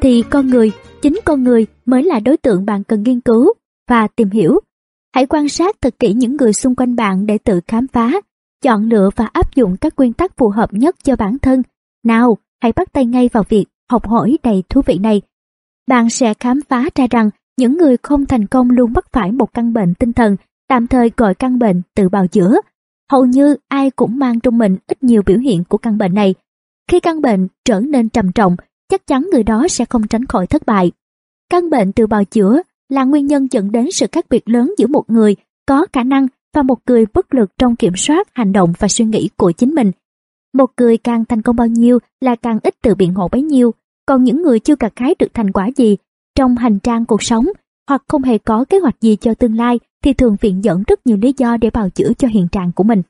thì con người, chính con người mới là đối tượng bạn cần nghiên cứu và tìm hiểu. Hãy quan sát thật kỹ những người xung quanh bạn để tự khám phá, chọn lựa và áp dụng các nguyên tắc phù hợp nhất cho bản thân. Nào, hãy bắt tay ngay vào việc học hỏi đầy thú vị này. Bạn sẽ khám phá ra rằng những người không thành công luôn mắc phải một căn bệnh tinh thần, tạm thời gọi căn bệnh tự bào chữa. Hầu như ai cũng mang trong mình ít nhiều biểu hiện của căn bệnh này. Khi căn bệnh trở nên trầm trọng, chắc chắn người đó sẽ không tránh khỏi thất bại. Căn bệnh tự bào chữa là nguyên nhân dẫn đến sự khác biệt lớn giữa một người có khả năng và một người bất lực trong kiểm soát hành động và suy nghĩ của chính mình. Một người càng thành công bao nhiêu là càng ít tự biện hộ bấy nhiêu, còn những người chưa gặt hái được thành quả gì trong hành trang cuộc sống hoặc không hề có kế hoạch gì cho tương lai thì thường viện dẫn rất nhiều lý do để bào chữa cho hiện trạng của mình.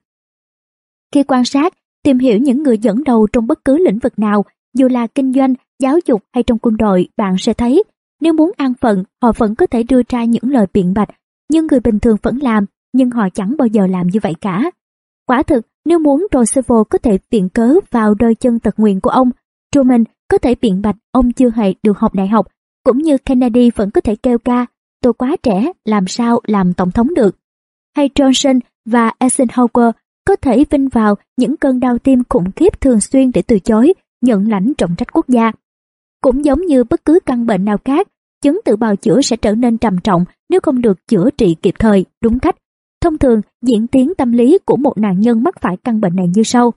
Khi quan sát, tìm hiểu những người dẫn đầu trong bất cứ lĩnh vực nào, dù là kinh doanh, giáo dục hay trong quân đội, bạn sẽ thấy nếu muốn an phận, họ vẫn có thể đưa ra những lời biện bạch, nhưng người bình thường vẫn làm, nhưng họ chẳng bao giờ làm như vậy cả. Quả thực, nếu muốn Roosevelt có thể viện cớ vào đôi chân tật nguyện của ông, Truman có thể biện bạch ông chưa hề được học đại học, cũng như Kennedy vẫn có thể kêu ca, tôi quá trẻ, làm sao làm tổng thống được. Hay Johnson và Eisenhower có thể vinh vào những cơn đau tim khủng khiếp thường xuyên để từ chối, nhận lãnh trọng trách quốc gia. Cũng giống như bất cứ căn bệnh nào khác, chứng tự bào chữa sẽ trở nên trầm trọng nếu không được chữa trị kịp thời, đúng cách. Thông thường, diễn tiến tâm lý của một nạn nhân mắc phải căn bệnh này như sau.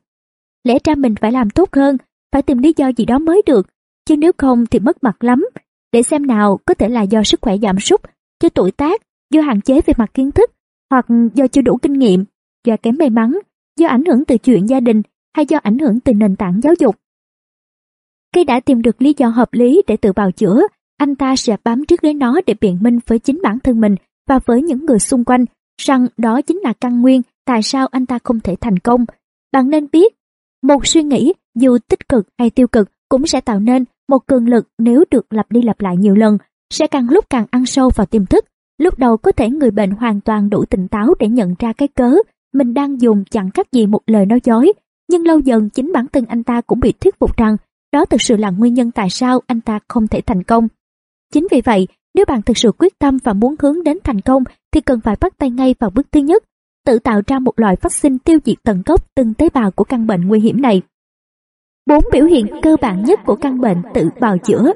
Lẽ ra mình phải làm tốt hơn, phải tìm lý do gì đó mới được, chứ nếu không thì mất mặt lắm. Để xem nào có thể là do sức khỏe giảm sút, do tuổi tác, do hạn chế về mặt kiến thức, hoặc do chưa đủ kinh nghiệm, do kém may mắn, do ảnh hưởng từ chuyện gia đình hay do ảnh hưởng từ nền tảng giáo dục. Khi đã tìm được lý do hợp lý để tự bào chữa, anh ta sẽ bám trước lấy nó để biện minh với chính bản thân mình và với những người xung quanh rằng đó chính là căn nguyên tại sao anh ta không thể thành công. Bạn nên biết, một suy nghĩ dù tích cực hay tiêu cực cũng sẽ tạo nên một cường lực nếu được lặp đi lặp lại nhiều lần, sẽ càng lúc càng ăn sâu vào tiềm thức. Lúc đầu có thể người bệnh hoàn toàn đủ tỉnh táo để nhận ra cái cớ mình đang dùng chẳng khác gì một lời nói dối, nhưng lâu dần chính bản thân anh ta cũng bị thuyết phục rằng đó thực sự là nguyên nhân tại sao anh ta không thể thành công. Chính vì vậy, nếu bạn thực sự quyết tâm và muốn hướng đến thành công thì cần phải bắt tay ngay vào bước thứ nhất, tự tạo ra một loại vaccine tiêu diệt tận gốc từng tế bào của căn bệnh nguy hiểm này. Bốn biểu hiện cơ bản nhất của căn bệnh tự bào chữa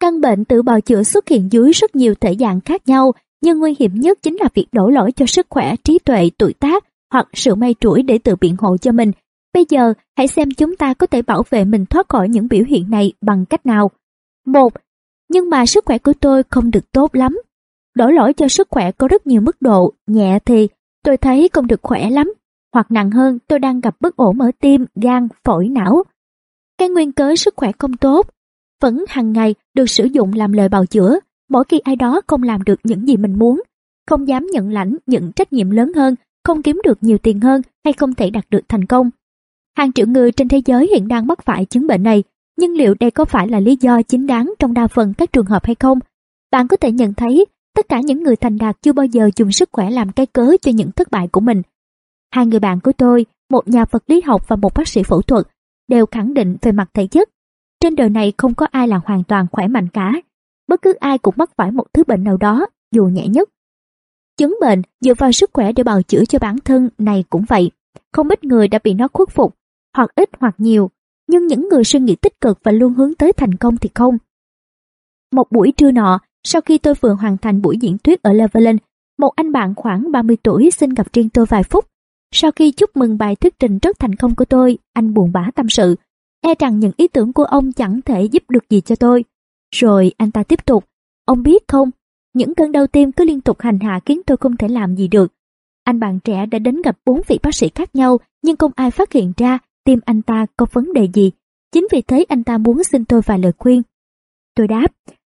Căn bệnh tự bào chữa xuất hiện dưới rất nhiều thể dạng khác nhau, nhưng nguy hiểm nhất chính là việc đổ lỗi cho sức khỏe, trí tuệ, tuổi tác hoặc sự may rủi để tự biện hộ cho mình. Bây giờ, hãy xem chúng ta có thể bảo vệ mình thoát khỏi những biểu hiện này bằng cách nào. Một, Nhưng mà sức khỏe của tôi không được tốt lắm. Đổ lỗi cho sức khỏe có rất nhiều mức độ, nhẹ thì tôi thấy không được khỏe lắm, hoặc nặng hơn tôi đang gặp bất ổn ở tim, gan, phổi, não. Cái nguyên cớ sức khỏe không tốt vẫn hàng ngày được sử dụng làm lời bào chữa mỗi khi ai đó không làm được những gì mình muốn, không dám nhận lãnh những trách nhiệm lớn hơn, không kiếm được nhiều tiền hơn hay không thể đạt được thành công. Hàng triệu người trên thế giới hiện đang mắc phải chứng bệnh này, nhưng liệu đây có phải là lý do chính đáng trong đa phần các trường hợp hay không? Bạn có thể nhận thấy tất cả những người thành đạt chưa bao giờ dùng sức khỏe làm cái cớ cho những thất bại của mình. Hai người bạn của tôi, một nhà vật lý học và một bác sĩ phẫu thuật, đều khẳng định về mặt thể chất. Trên đời này không có ai là hoàn toàn khỏe mạnh cả. Bất cứ ai cũng mắc phải một thứ bệnh nào đó, dù nhẹ nhất. Chứng bệnh dựa vào sức khỏe để bào chữa cho bản thân này cũng vậy. Không ít người đã bị nó khuất phục, hoặc ít hoặc nhiều. Nhưng những người suy nghĩ tích cực và luôn hướng tới thành công thì không. Một buổi trưa nọ, sau khi tôi vừa hoàn thành buổi diễn thuyết ở Levelin, một anh bạn khoảng 30 tuổi xin gặp riêng tôi vài phút. Sau khi chúc mừng bài thuyết trình rất thành công của tôi, anh buồn bã tâm sự. E rằng những ý tưởng của ông chẳng thể giúp được gì cho tôi. Rồi anh ta tiếp tục. Ông biết không, những cơn đau tim cứ liên tục hành hạ khiến tôi không thể làm gì được. Anh bạn trẻ đã đến gặp bốn vị bác sĩ khác nhau nhưng không ai phát hiện ra tim anh ta có vấn đề gì. Chính vì thế anh ta muốn xin tôi vài lời khuyên. Tôi đáp,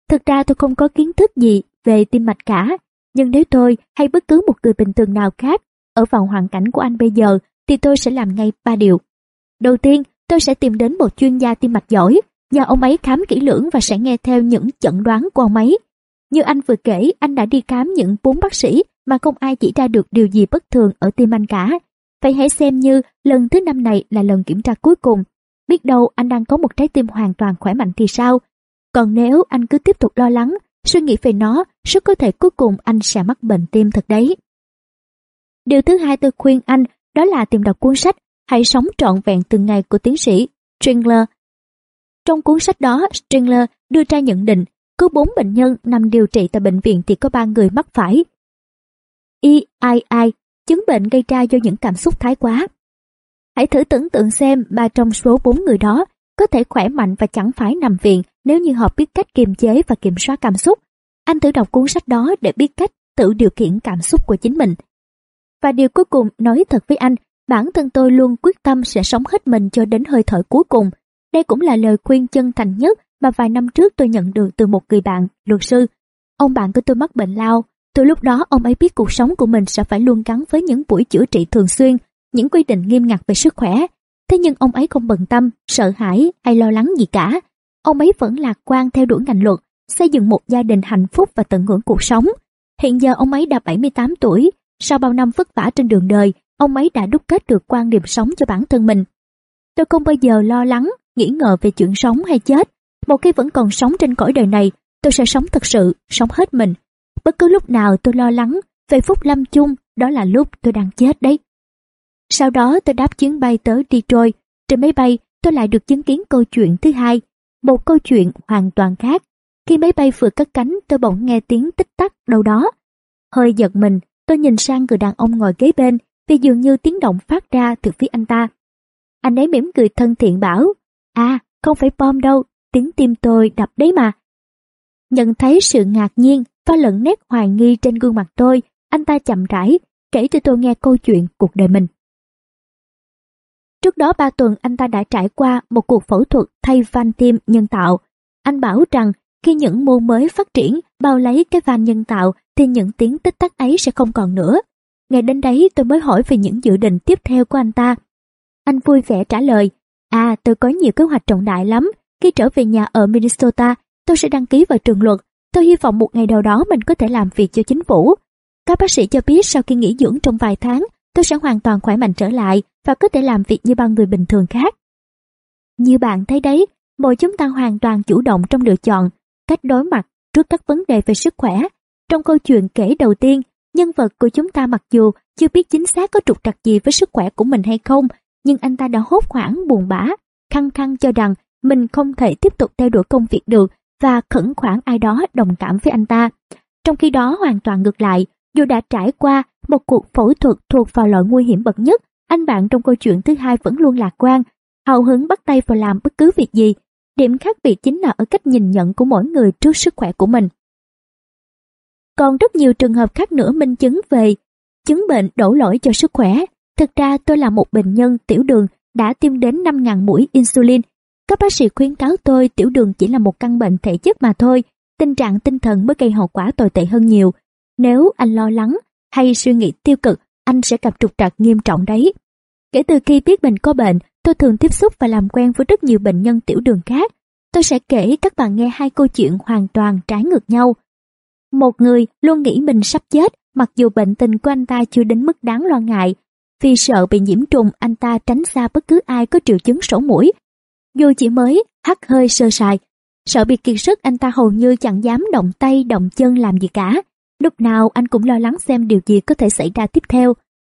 thực ra tôi không có kiến thức gì về tim mạch cả. Nhưng nếu tôi hay bất cứ một người bình thường nào khác ở vào hoàn cảnh của anh bây giờ thì tôi sẽ làm ngay ba điều. Đầu tiên, tôi sẽ tìm đến một chuyên gia tim mạch giỏi, nhờ ông ấy khám kỹ lưỡng và sẽ nghe theo những chẩn đoán của ông ấy. Như anh vừa kể, anh đã đi khám những bốn bác sĩ mà không ai chỉ ra được điều gì bất thường ở tim anh cả. Vậy hãy xem như lần thứ năm này là lần kiểm tra cuối cùng. biết đâu anh đang có một trái tim hoàn toàn khỏe mạnh thì sao? Còn nếu anh cứ tiếp tục lo lắng, suy nghĩ về nó, rất có thể cuối cùng anh sẽ mắc bệnh tim thật đấy. Điều thứ hai tôi khuyên anh đó là tìm đọc cuốn sách Hãy sống trọn vẹn từng ngày của tiến sĩ Stringler. Trong cuốn sách đó, Stringler đưa ra nhận định cứ 4 bệnh nhân nằm điều trị tại bệnh viện thì có 3 người mắc phải EII, chứng bệnh gây ra do những cảm xúc thái quá. Hãy thử tưởng tượng xem ba trong số bốn người đó có thể khỏe mạnh và chẳng phải nằm viện nếu như họ biết cách kiềm chế và kiểm soát cảm xúc. Anh thử đọc cuốn sách đó để biết cách tự điều khiển cảm xúc của chính mình. Và điều cuối cùng nói thật với anh, bản thân tôi luôn quyết tâm sẽ sống hết mình cho đến hơi thở cuối cùng. Đây cũng là lời khuyên chân thành nhất mà vài năm trước tôi nhận được từ một người bạn, luật sư. Ông bạn của tôi mắc bệnh lao. Từ lúc đó ông ấy biết cuộc sống của mình sẽ phải luôn gắn với những buổi chữa trị thường xuyên, những quy định nghiêm ngặt về sức khỏe. Thế nhưng ông ấy không bận tâm, sợ hãi hay lo lắng gì cả. Ông ấy vẫn lạc quan theo đuổi ngành luật, xây dựng một gia đình hạnh phúc và tận hưởng cuộc sống. Hiện giờ ông ấy đã 78 tuổi, sau bao năm vất vả trên đường đời, ông ấy đã đúc kết được quan điểm sống cho bản thân mình. Tôi không bao giờ lo lắng, nghĩ ngờ về chuyện sống hay chết. Một khi vẫn còn sống trên cõi đời này, tôi sẽ sống thật sự, sống hết mình. Bất cứ lúc nào tôi lo lắng về phúc lâm chung, đó là lúc tôi đang chết đấy. Sau đó tôi đáp chuyến bay tới Detroit. Trên máy bay, tôi lại được chứng kiến câu chuyện thứ hai, một câu chuyện hoàn toàn khác. Khi máy bay vừa cất cánh, tôi bỗng nghe tiếng tích tắc đâu đó. Hơi giật mình, tôi nhìn sang người đàn ông ngồi kế bên, vì dường như tiếng động phát ra từ phía anh ta. Anh ấy mỉm cười thân thiện bảo, à, không phải bom đâu, tiếng tim tôi đập đấy mà. Nhận thấy sự ngạc nhiên pha lẫn nét hoài nghi trên gương mặt tôi, anh ta chậm rãi kể cho tôi nghe câu chuyện cuộc đời mình. Trước đó 3 tuần anh ta đã trải qua một cuộc phẫu thuật thay van tim nhân tạo. Anh bảo rằng khi những mô mới phát triển bao lấy cái van nhân tạo thì những tiếng tích tắc ấy sẽ không còn nữa. Ngày đến đấy tôi mới hỏi về những dự định tiếp theo của anh ta. Anh vui vẻ trả lời, à tôi có nhiều kế hoạch trọng đại lắm. Khi trở về nhà ở Minnesota, tôi sẽ đăng ký vào trường luật. Tôi hy vọng một ngày nào đó mình có thể làm việc cho chính phủ. Các bác sĩ cho biết sau khi nghỉ dưỡng trong vài tháng, tôi sẽ hoàn toàn khỏe mạnh trở lại và có thể làm việc như bao người bình thường khác. Như bạn thấy đấy, mỗi chúng ta hoàn toàn chủ động trong lựa chọn, cách đối mặt trước các vấn đề về sức khỏe. Trong câu chuyện kể đầu tiên, nhân vật của chúng ta mặc dù chưa biết chính xác có trục trặc gì với sức khỏe của mình hay không, nhưng anh ta đã hốt hoảng buồn bã, khăng khăng cho rằng mình không thể tiếp tục theo đuổi công việc được và khẩn khoản ai đó đồng cảm với anh ta. Trong khi đó hoàn toàn ngược lại, dù đã trải qua một cuộc phẫu thuật thuộc vào loại nguy hiểm bậc nhất, anh bạn trong câu chuyện thứ hai vẫn luôn lạc quan, hào hứng bắt tay vào làm bất cứ việc gì. Điểm khác biệt chính là ở cách nhìn nhận của mỗi người trước sức khỏe của mình. Còn rất nhiều trường hợp khác nữa minh chứng về chứng bệnh đổ lỗi cho sức khỏe. Thực ra tôi là một bệnh nhân tiểu đường đã tiêm đến 5.000 mũi insulin. Các bác sĩ khuyến cáo tôi tiểu đường chỉ là một căn bệnh thể chất mà thôi, tình trạng tinh thần mới gây hậu quả tồi tệ hơn nhiều. Nếu anh lo lắng hay suy nghĩ tiêu cực, anh sẽ gặp trục trặc nghiêm trọng đấy. Kể từ khi biết mình có bệnh, tôi thường tiếp xúc và làm quen với rất nhiều bệnh nhân tiểu đường khác. Tôi sẽ kể các bạn nghe hai câu chuyện hoàn toàn trái ngược nhau. Một người luôn nghĩ mình sắp chết, mặc dù bệnh tình của anh ta chưa đến mức đáng lo ngại. Vì sợ bị nhiễm trùng, anh ta tránh xa bất cứ ai có triệu chứng sổ mũi. Dù chỉ mới hắt hơi sơ sài, sợ bị kiệt sức anh ta hầu như chẳng dám động tay động chân làm gì cả. Lúc nào anh cũng lo lắng xem điều gì có thể xảy ra tiếp theo.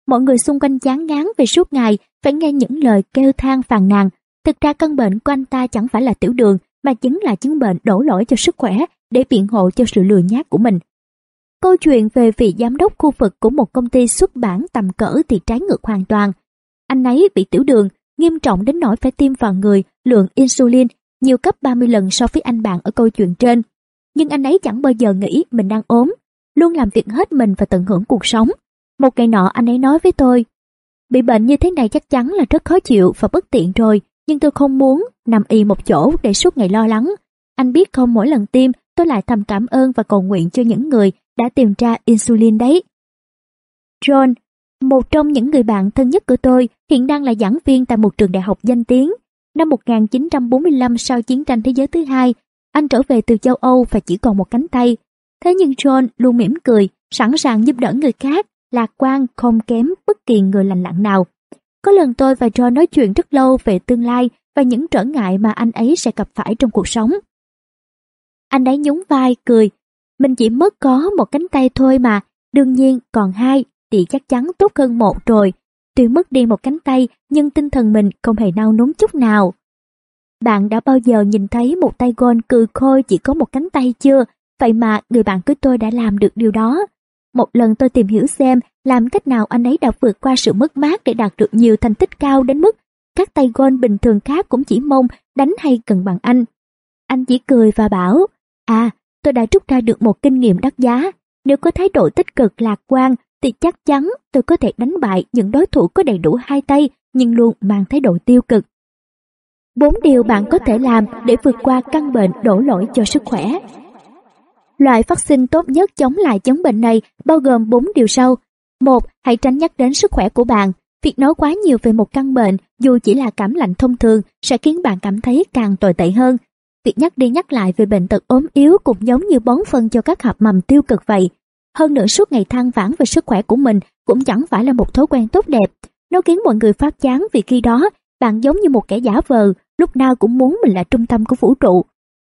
Mọi người xung quanh chán ngán về suốt ngày phải nghe những lời kêu than phàn nàn. Thực ra căn bệnh của anh ta chẳng phải là tiểu đường mà chính là chứng bệnh đổ lỗi cho sức khỏe để biện hộ cho sự lừa nhát của mình. Câu chuyện về vị giám đốc khu vực của một công ty xuất bản tầm cỡ thì trái ngược hoàn toàn. Anh ấy bị tiểu đường, nghiêm trọng đến nỗi phải tiêm vào người lượng insulin nhiều cấp 30 lần so với anh bạn ở câu chuyện trên. Nhưng anh ấy chẳng bao giờ nghĩ mình đang ốm, luôn làm việc hết mình và tận hưởng cuộc sống. Một ngày nọ anh ấy nói với tôi, bị bệnh như thế này chắc chắn là rất khó chịu và bất tiện rồi, nhưng tôi không muốn nằm y một chỗ để suốt ngày lo lắng. Anh biết không mỗi lần tiêm tôi lại thầm cảm ơn và cầu nguyện cho những người đã tìm ra insulin đấy. John, một trong những người bạn thân nhất của tôi, hiện đang là giảng viên tại một trường đại học danh tiếng. Năm 1945 sau chiến tranh thế giới thứ hai, anh trở về từ châu Âu và chỉ còn một cánh tay. Thế nhưng John luôn mỉm cười, sẵn sàng giúp đỡ người khác, lạc quan không kém bất kỳ người lành lặn nào. Có lần tôi và John nói chuyện rất lâu về tương lai và những trở ngại mà anh ấy sẽ gặp phải trong cuộc sống. Anh ấy nhún vai, cười. Mình chỉ mất có một cánh tay thôi mà, đương nhiên còn hai thì chắc chắn tốt hơn một rồi. Tuy mất đi một cánh tay nhưng tinh thần mình không hề nao núng chút nào. Bạn đã bao giờ nhìn thấy một tay gôn cừ khôi chỉ có một cánh tay chưa? Vậy mà người bạn của tôi đã làm được điều đó. Một lần tôi tìm hiểu xem làm cách nào anh ấy đã vượt qua sự mất mát để đạt được nhiều thành tích cao đến mức các tay gôn bình thường khác cũng chỉ mong đánh hay cần bằng anh. Anh chỉ cười và bảo, à, tôi đã rút ra được một kinh nghiệm đắt giá. Nếu có thái độ tích cực lạc quan thì chắc chắn tôi có thể đánh bại những đối thủ có đầy đủ hai tay nhưng luôn mang thái độ tiêu cực. Bốn điều bạn có thể làm để vượt qua căn bệnh đổ lỗi cho sức khỏe. Loại vaccine tốt nhất chống lại chứng bệnh này bao gồm 4 điều sau. một Hãy tránh nhắc đến sức khỏe của bạn. Việc nói quá nhiều về một căn bệnh, dù chỉ là cảm lạnh thông thường, sẽ khiến bạn cảm thấy càng tồi tệ hơn. Việc nhắc đi nhắc lại về bệnh tật ốm yếu cũng giống như bón phân cho các hạt mầm tiêu cực vậy. Hơn nữa suốt ngày than vãn về sức khỏe của mình cũng chẳng phải là một thói quen tốt đẹp. Nó khiến mọi người phát chán vì khi đó bạn giống như một kẻ giả vờ, lúc nào cũng muốn mình là trung tâm của vũ trụ.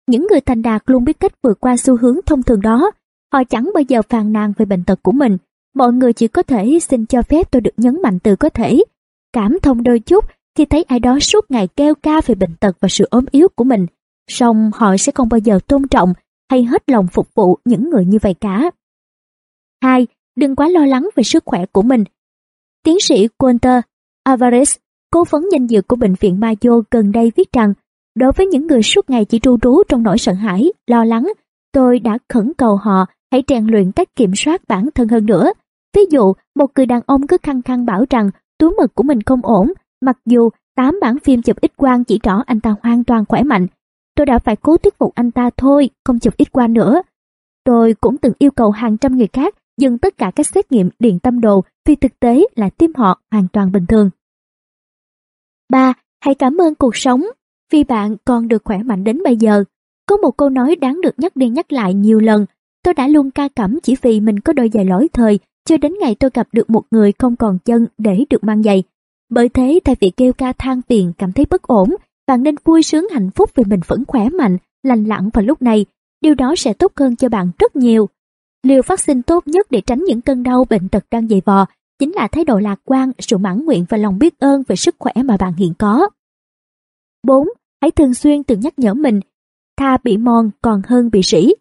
Những người thành đạt luôn biết cách vượt qua xu hướng thông thường đó. Họ chẳng bao giờ phàn nàn về bệnh tật của mình. Mọi người chỉ có thể xin cho phép tôi được nhấn mạnh từ có thể. Cảm thông đôi chút khi thấy ai đó suốt ngày kêu ca về bệnh tật và sự ốm yếu của mình. Song họ sẽ không bao giờ tôn trọng hay hết lòng phục vụ những người như vậy cả. 2. Đừng quá lo lắng về sức khỏe của mình. Tiến sĩ Walter Alvarez, cố vấn danh dự của Bệnh viện Mayo gần đây viết rằng Đối với những người suốt ngày chỉ tru trú trong nỗi sợ hãi, lo lắng, tôi đã khẩn cầu họ hãy rèn luyện cách kiểm soát bản thân hơn nữa. Ví dụ, một người đàn ông cứ khăng khăng bảo rằng túi mật của mình không ổn, mặc dù 8 bản phim chụp ít quang chỉ rõ anh ta hoàn toàn khỏe mạnh. Tôi đã phải cố thuyết phục anh ta thôi, không chụp ít quang nữa. Tôi cũng từng yêu cầu hàng trăm người khác dừng tất cả các xét nghiệm điện tâm đồ vì thực tế là tim họ hoàn toàn bình thường. 3. Hãy cảm ơn cuộc sống vì bạn còn được khỏe mạnh đến bây giờ. Có một câu nói đáng được nhắc đi nhắc lại nhiều lần, tôi đã luôn ca cẩm chỉ vì mình có đôi giày lỗi thời, cho đến ngày tôi gặp được một người không còn chân để được mang giày. Bởi thế thay vì kêu ca than phiền cảm thấy bất ổn, bạn nên vui sướng hạnh phúc vì mình vẫn khỏe mạnh, lành lặn vào lúc này. Điều đó sẽ tốt hơn cho bạn rất nhiều. Liều phát sinh tốt nhất để tránh những cơn đau bệnh tật đang dày vò chính là thái độ lạc quan, sự mãn nguyện và lòng biết ơn về sức khỏe mà bạn hiện có. 4 hãy thường xuyên tự nhắc nhở mình, tha bị mòn còn hơn bị sỉ.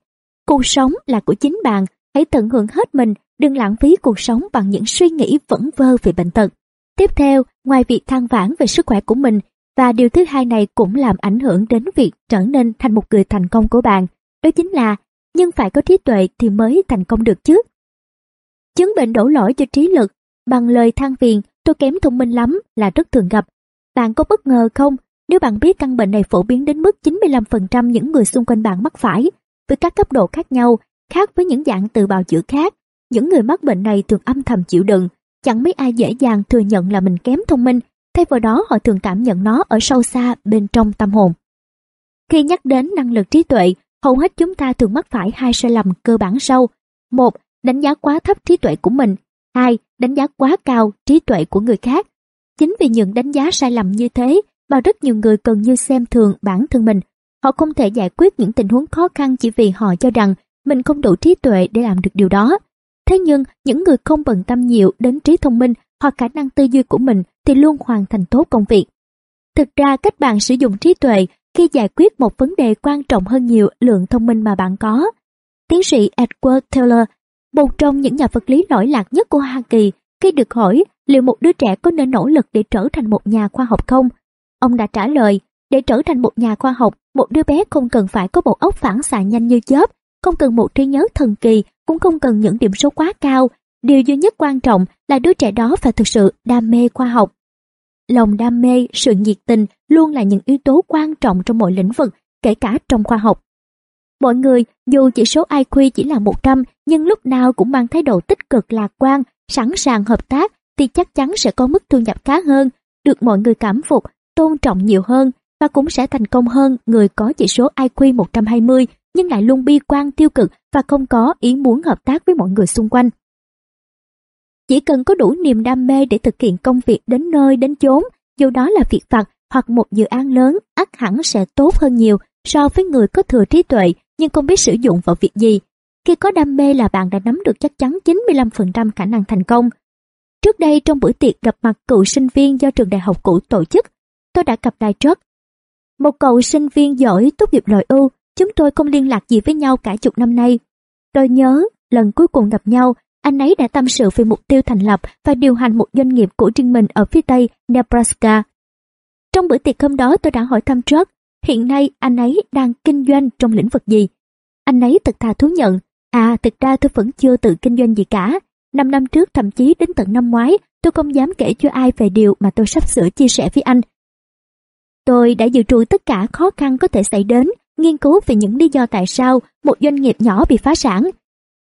Cuộc sống là của chính bạn, hãy tận hưởng hết mình, đừng lãng phí cuộc sống bằng những suy nghĩ vẩn vơ về bệnh tật. Tiếp theo, ngoài việc than vãn về sức khỏe của mình, và điều thứ hai này cũng làm ảnh hưởng đến việc trở nên thành một người thành công của bạn, đó chính là nhưng phải có trí tuệ thì mới thành công được chứ. Chứng bệnh đổ lỗi cho trí lực bằng lời than phiền tôi kém thông minh lắm là rất thường gặp. Bạn có bất ngờ không nếu bạn biết căn bệnh này phổ biến đến mức 95% những người xung quanh bạn mắc phải, với các cấp độ khác nhau, khác với những dạng tự bào chữa khác, những người mắc bệnh này thường âm thầm chịu đựng, chẳng mấy ai dễ dàng thừa nhận là mình kém thông minh, thay vào đó họ thường cảm nhận nó ở sâu xa bên trong tâm hồn. Khi nhắc đến năng lực trí tuệ, hầu hết chúng ta thường mắc phải hai sai lầm cơ bản sau. Một, đánh giá quá thấp trí tuệ của mình. Hai, đánh giá quá cao trí tuệ của người khác. Chính vì những đánh giá sai lầm như thế mà rất nhiều người gần như xem thường bản thân mình. Họ không thể giải quyết những tình huống khó khăn chỉ vì họ cho rằng mình không đủ trí tuệ để làm được điều đó. Thế nhưng, những người không bận tâm nhiều đến trí thông minh hoặc khả năng tư duy của mình thì luôn hoàn thành tốt công việc. Thực ra, cách bạn sử dụng trí tuệ khi giải quyết một vấn đề quan trọng hơn nhiều lượng thông minh mà bạn có. Tiến sĩ Edward Taylor, một trong những nhà vật lý lỗi lạc nhất của Hoa Kỳ, khi được hỏi liệu một đứa trẻ có nên nỗ lực để trở thành một nhà khoa học không, Ông đã trả lời, để trở thành một nhà khoa học, một đứa bé không cần phải có bộ óc phản xạ nhanh như chớp, không cần một trí nhớ thần kỳ, cũng không cần những điểm số quá cao. Điều duy nhất quan trọng là đứa trẻ đó phải thực sự đam mê khoa học. Lòng đam mê, sự nhiệt tình luôn là những yếu tố quan trọng trong mọi lĩnh vực, kể cả trong khoa học. Mọi người, dù chỉ số IQ chỉ là 100, nhưng lúc nào cũng mang thái độ tích cực lạc quan, sẵn sàng hợp tác, thì chắc chắn sẽ có mức thu nhập khá hơn, được mọi người cảm phục tôn trọng nhiều hơn và cũng sẽ thành công hơn người có chỉ số IQ 120 nhưng lại luôn bi quan tiêu cực và không có ý muốn hợp tác với mọi người xung quanh. Chỉ cần có đủ niềm đam mê để thực hiện công việc đến nơi đến chốn, dù đó là việc vặt hoặc một dự án lớn ắt hẳn sẽ tốt hơn nhiều so với người có thừa trí tuệ nhưng không biết sử dụng vào việc gì. Khi có đam mê là bạn đã nắm được chắc chắn 95% khả năng thành công. Trước đây trong buổi tiệc gặp mặt cựu sinh viên do trường đại học cũ tổ chức, tôi đã gặp đài Trớt. Một cậu sinh viên giỏi tốt nghiệp loại ưu, chúng tôi không liên lạc gì với nhau cả chục năm nay. Tôi nhớ, lần cuối cùng gặp nhau, anh ấy đã tâm sự về mục tiêu thành lập và điều hành một doanh nghiệp của riêng mình ở phía tây Nebraska. Trong bữa tiệc hôm đó tôi đã hỏi thăm Trớt, hiện nay anh ấy đang kinh doanh trong lĩnh vực gì? Anh ấy thật thà thú nhận, à thực ra tôi vẫn chưa tự kinh doanh gì cả. Năm năm trước thậm chí đến tận năm ngoái, tôi không dám kể cho ai về điều mà tôi sắp sửa chia sẻ với anh. Tôi đã dự trù tất cả khó khăn có thể xảy đến, nghiên cứu về những lý do tại sao một doanh nghiệp nhỏ bị phá sản.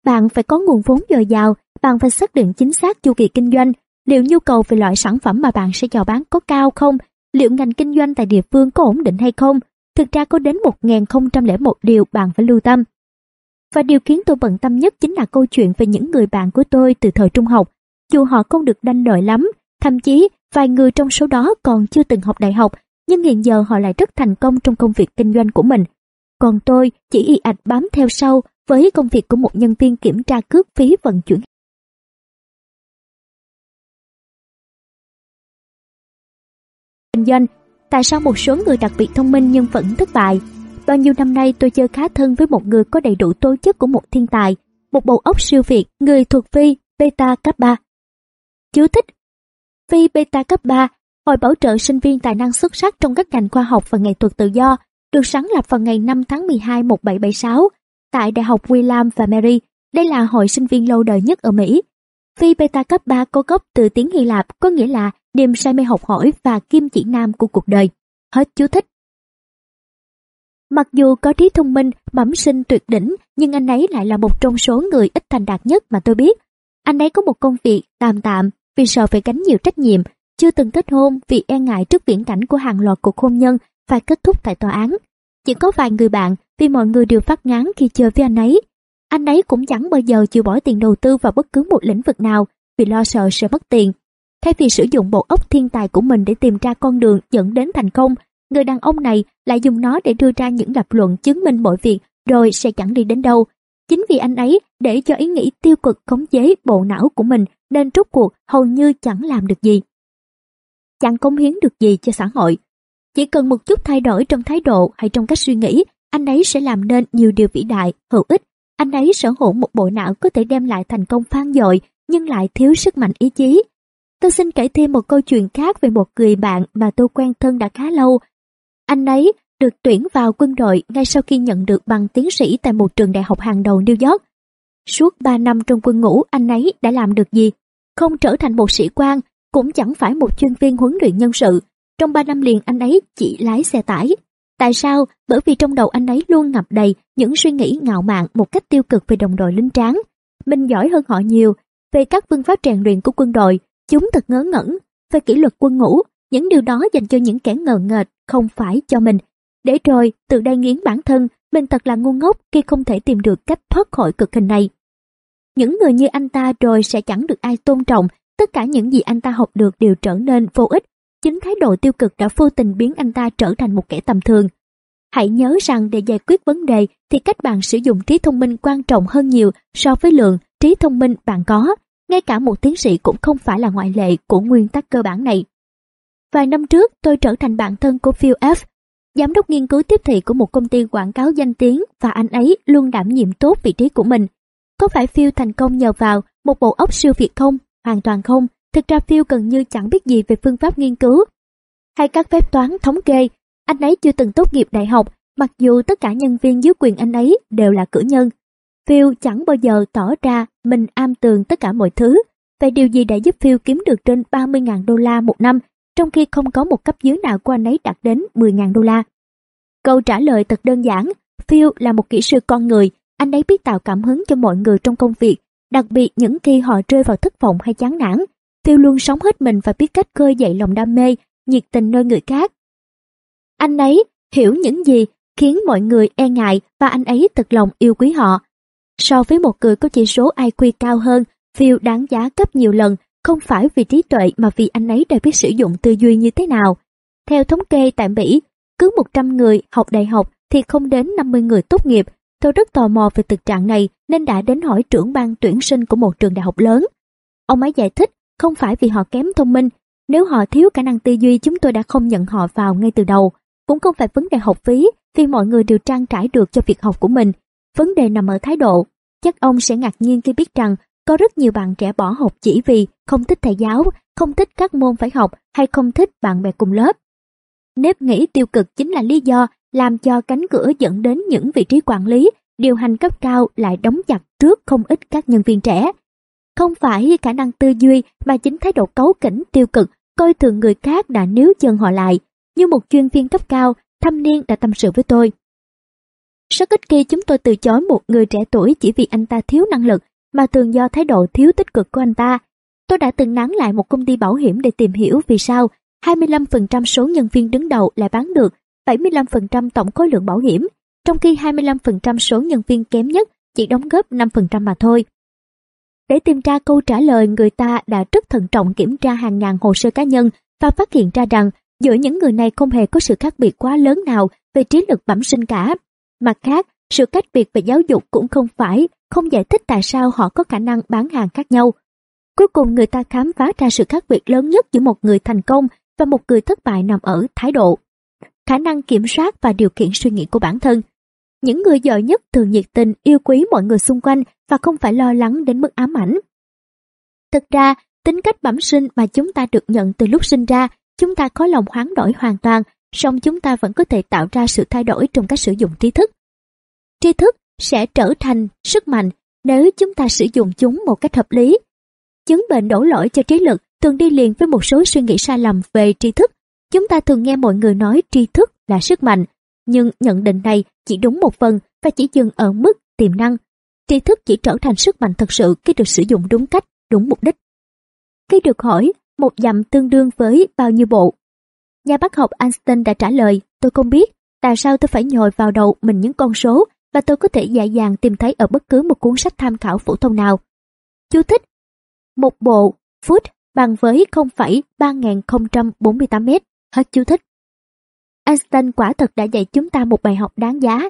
Bạn phải có nguồn vốn dồi dào, bạn phải xác định chính xác chu kỳ kinh doanh, liệu nhu cầu về loại sản phẩm mà bạn sẽ chào bán có cao không, liệu ngành kinh doanh tại địa phương có ổn định hay không. Thực ra có đến 1001 điều bạn phải lưu tâm. Và điều khiến tôi bận tâm nhất chính là câu chuyện về những người bạn của tôi từ thời trung học. Dù họ không được đanh đợi lắm, thậm chí vài người trong số đó còn chưa từng học đại học nhưng hiện giờ họ lại rất thành công trong công việc kinh doanh của mình. Còn tôi chỉ y ạch bám theo sau với công việc của một nhân viên kiểm tra cước phí vận chuyển. Kinh doanh, tại sao một số người đặc biệt thông minh nhưng vẫn thất bại? Bao nhiêu năm nay tôi chơi khá thân với một người có đầy đủ tố chất của một thiên tài, một bộ óc siêu việt, người thuộc phi beta cấp 3. Chú thích Phi beta cấp 3 Hội bảo trợ sinh viên tài năng xuất sắc trong các ngành khoa học và nghệ thuật tự do được sáng lập vào ngày 5 tháng 12 1776 tại Đại học William và Mary. Đây là hội sinh viên lâu đời nhất ở Mỹ. Phi beta cấp 3 có gốc từ tiếng Hy Lạp có nghĩa là niềm say mê học hỏi và kim chỉ nam của cuộc đời. Hết chú thích. Mặc dù có trí thông minh, bẩm sinh tuyệt đỉnh, nhưng anh ấy lại là một trong số người ít thành đạt nhất mà tôi biết. Anh ấy có một công việc tạm tạm vì sợ phải gánh nhiều trách nhiệm chưa từng kết hôn vì e ngại trước viễn cảnh của hàng loạt cuộc hôn nhân phải kết thúc tại tòa án. Chỉ có vài người bạn vì mọi người đều phát ngán khi chơi với anh ấy. Anh ấy cũng chẳng bao giờ chịu bỏ tiền đầu tư vào bất cứ một lĩnh vực nào vì lo sợ sẽ mất tiền. Thay vì sử dụng bộ óc thiên tài của mình để tìm ra con đường dẫn đến thành công, người đàn ông này lại dùng nó để đưa ra những lập luận chứng minh mọi việc rồi sẽ chẳng đi đến đâu. Chính vì anh ấy để cho ý nghĩ tiêu cực khống chế bộ não của mình nên rốt cuộc hầu như chẳng làm được gì chẳng cống hiến được gì cho xã hội. Chỉ cần một chút thay đổi trong thái độ hay trong cách suy nghĩ, anh ấy sẽ làm nên nhiều điều vĩ đại, hữu ích. Anh ấy sở hữu một bộ não có thể đem lại thành công phan dội, nhưng lại thiếu sức mạnh ý chí. Tôi xin kể thêm một câu chuyện khác về một người bạn mà tôi quen thân đã khá lâu. Anh ấy được tuyển vào quân đội ngay sau khi nhận được bằng tiến sĩ tại một trường đại học hàng đầu New York. Suốt 3 năm trong quân ngũ anh ấy đã làm được gì? Không trở thành một sĩ quan cũng chẳng phải một chuyên viên huấn luyện nhân sự. Trong 3 năm liền anh ấy chỉ lái xe tải. Tại sao? Bởi vì trong đầu anh ấy luôn ngập đầy những suy nghĩ ngạo mạn một cách tiêu cực về đồng đội linh tráng. Mình giỏi hơn họ nhiều. Về các phương pháp rèn luyện của quân đội, chúng thật ngớ ngẩn. Về kỷ luật quân ngũ, những điều đó dành cho những kẻ ngờ nghệch, không phải cho mình. Để rồi, từ đây nghiến bản thân, mình thật là ngu ngốc khi không thể tìm được cách thoát khỏi cực hình này. Những người như anh ta rồi sẽ chẳng được ai tôn trọng Tất cả những gì anh ta học được đều trở nên vô ích. Chính thái độ tiêu cực đã vô tình biến anh ta trở thành một kẻ tầm thường. Hãy nhớ rằng để giải quyết vấn đề thì cách bạn sử dụng trí thông minh quan trọng hơn nhiều so với lượng trí thông minh bạn có. Ngay cả một tiến sĩ cũng không phải là ngoại lệ của nguyên tắc cơ bản này. Vài năm trước tôi trở thành bạn thân của Phil F. Giám đốc nghiên cứu tiếp thị của một công ty quảng cáo danh tiếng và anh ấy luôn đảm nhiệm tốt vị trí của mình. Có phải Phil thành công nhờ vào một bộ óc siêu việt không? Hoàn toàn không, thực ra Phil gần như chẳng biết gì về phương pháp nghiên cứu hay các phép toán thống kê. Anh ấy chưa từng tốt nghiệp đại học, mặc dù tất cả nhân viên dưới quyền anh ấy đều là cử nhân. Phil chẳng bao giờ tỏ ra mình am tường tất cả mọi thứ. Vậy điều gì đã giúp Phil kiếm được trên 30.000 đô la một năm, trong khi không có một cấp dưới nào của anh ấy đạt đến 10.000 đô la? Câu trả lời thật đơn giản, Phil là một kỹ sư con người, anh ấy biết tạo cảm hứng cho mọi người trong công việc Đặc biệt những khi họ rơi vào thất vọng hay chán nản, Phil luôn sống hết mình và biết cách khơi dậy lòng đam mê, nhiệt tình nơi người khác. Anh ấy hiểu những gì khiến mọi người e ngại và anh ấy thật lòng yêu quý họ. So với một người có chỉ số IQ cao hơn, Phil đáng giá gấp nhiều lần, không phải vì trí tuệ mà vì anh ấy đã biết sử dụng tư duy như thế nào. Theo thống kê tại Mỹ, cứ 100 người học đại học thì không đến 50 người tốt nghiệp. Tôi rất tò mò về thực trạng này nên đã đến hỏi trưởng ban tuyển sinh của một trường đại học lớn. Ông ấy giải thích không phải vì họ kém thông minh, nếu họ thiếu khả năng tư duy chúng tôi đã không nhận họ vào ngay từ đầu. Cũng không phải vấn đề học phí vì mọi người đều trang trải được cho việc học của mình. Vấn đề nằm ở thái độ. Chắc ông sẽ ngạc nhiên khi biết rằng có rất nhiều bạn trẻ bỏ học chỉ vì không thích thầy giáo, không thích các môn phải học hay không thích bạn bè cùng lớp. Nếp nghĩ tiêu cực chính là lý do làm cho cánh cửa dẫn đến những vị trí quản lý, điều hành cấp cao lại đóng chặt trước không ít các nhân viên trẻ. Không phải khả năng tư duy mà chính thái độ cấu kỉnh tiêu cực, coi thường người khác đã níu chân họ lại. Như một chuyên viên cấp cao, thâm niên đã tâm sự với tôi. Rất ít khi chúng tôi từ chối một người trẻ tuổi chỉ vì anh ta thiếu năng lực, mà thường do thái độ thiếu tích cực của anh ta. Tôi đã từng nán lại một công ty bảo hiểm để tìm hiểu vì sao 25% số nhân viên đứng đầu lại bán được 75% tổng khối lượng bảo hiểm, trong khi 25% số nhân viên kém nhất chỉ đóng góp 5% mà thôi. Để tìm ra câu trả lời, người ta đã rất thận trọng kiểm tra hàng ngàn hồ sơ cá nhân và phát hiện ra rằng giữa những người này không hề có sự khác biệt quá lớn nào về trí lực bẩm sinh cả. Mặt khác, sự cách biệt về giáo dục cũng không phải không giải thích tại sao họ có khả năng bán hàng khác nhau. Cuối cùng người ta khám phá ra sự khác biệt lớn nhất giữa một người thành công và một người thất bại nằm ở thái độ. Khả năng kiểm soát và điều khiển suy nghĩ của bản thân. Những người giỏi nhất thường nhiệt tình, yêu quý mọi người xung quanh và không phải lo lắng đến mức ám ảnh. Thực ra, tính cách bẩm sinh mà chúng ta được nhận từ lúc sinh ra, chúng ta có lòng hoán đổi hoàn toàn, song chúng ta vẫn có thể tạo ra sự thay đổi trong cách sử dụng trí thức. Tri thức sẽ trở thành sức mạnh nếu chúng ta sử dụng chúng một cách hợp lý. Chứng bệnh đổ lỗi cho trí lực thường đi liền với một số suy nghĩ sai lầm về tri thức. Chúng ta thường nghe mọi người nói tri thức là sức mạnh, nhưng nhận định này chỉ đúng một phần và chỉ dừng ở mức tiềm năng. Tri thức chỉ trở thành sức mạnh thật sự khi được sử dụng đúng cách, đúng mục đích. Khi được hỏi, một dặm tương đương với bao nhiêu bộ? Nhà bác học Einstein đã trả lời, tôi không biết, tại sao tôi phải nhồi vào đầu mình những con số và tôi có thể dễ dàng tìm thấy ở bất cứ một cuốn sách tham khảo phổ thông nào. Chú thích Một bộ foot bằng với 0,3048 mét. Hết chú thích. Einstein quả thật đã dạy chúng ta một bài học đáng giá.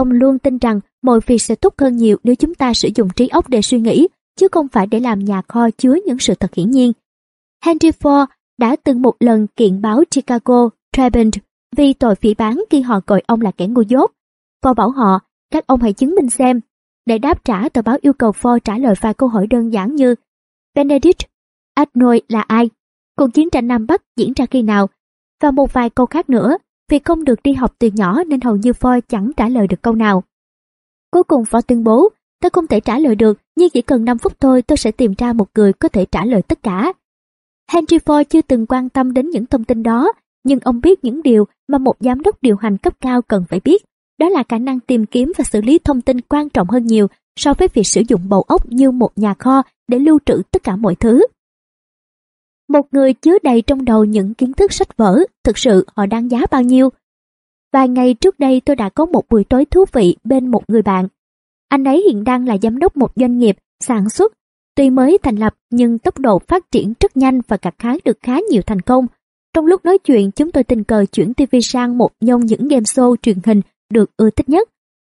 Ông luôn tin rằng mọi việc sẽ tốt hơn nhiều nếu chúng ta sử dụng trí óc để suy nghĩ, chứ không phải để làm nhà kho chứa những sự thật hiển nhiên. Henry Ford đã từng một lần kiện báo Chicago Tribune vì tội phỉ bán khi họ gọi ông là kẻ ngu dốt. Ford bảo họ các ông hãy chứng minh xem. Để đáp trả, tờ báo yêu cầu Ford trả lời vài câu hỏi đơn giản như Benedict Arnold là ai? Cuộc chiến tranh Nam Bắc diễn ra khi nào? Và một vài câu khác nữa, vì không được đi học từ nhỏ nên hầu như Foy chẳng trả lời được câu nào. Cuối cùng Foy tuyên bố, tôi không thể trả lời được, nhưng chỉ cần 5 phút thôi tôi sẽ tìm ra một người có thể trả lời tất cả. Henry Ford chưa từng quan tâm đến những thông tin đó, nhưng ông biết những điều mà một giám đốc điều hành cấp cao cần phải biết. Đó là khả năng tìm kiếm và xử lý thông tin quan trọng hơn nhiều so với việc sử dụng bầu óc như một nhà kho để lưu trữ tất cả mọi thứ. Một người chứa đầy trong đầu những kiến thức sách vở, thực sự họ đáng giá bao nhiêu? Vài ngày trước đây tôi đã có một buổi tối thú vị bên một người bạn. Anh ấy hiện đang là giám đốc một doanh nghiệp sản xuất. Tuy mới thành lập nhưng tốc độ phát triển rất nhanh và gặt hái được khá nhiều thành công. Trong lúc nói chuyện chúng tôi tình cờ chuyển TV sang một nhông những game show truyền hình được ưa thích nhất.